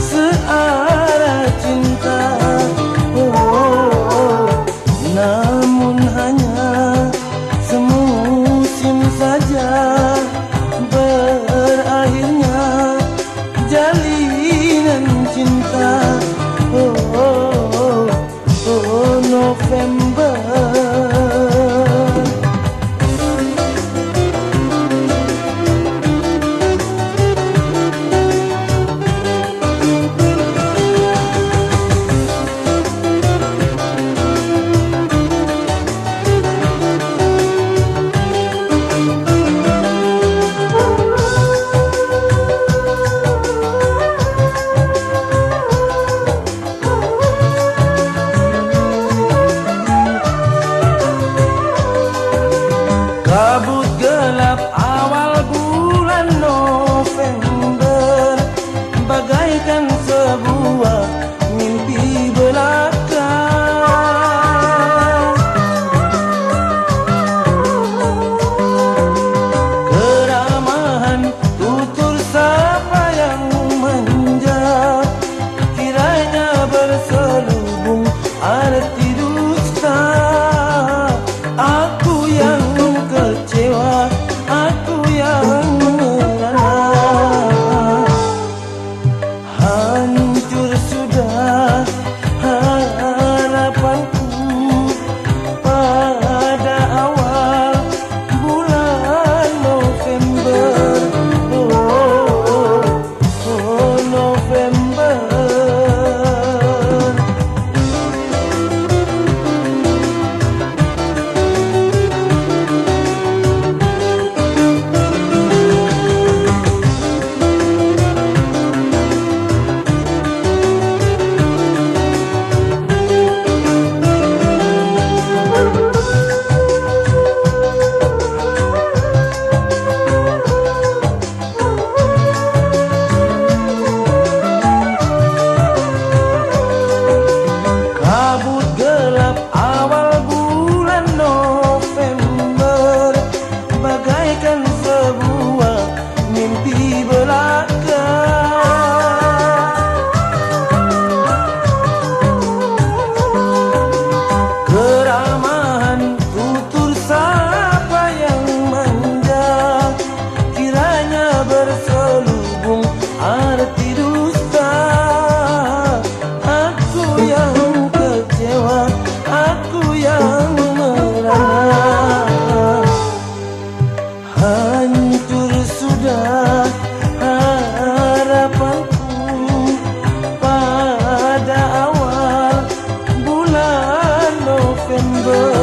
searah cinta oh, oh, oh. Namun hanya semusim saja Berakhirnya jalinan cinta Oh, oh, oh, oh November kabut gelap river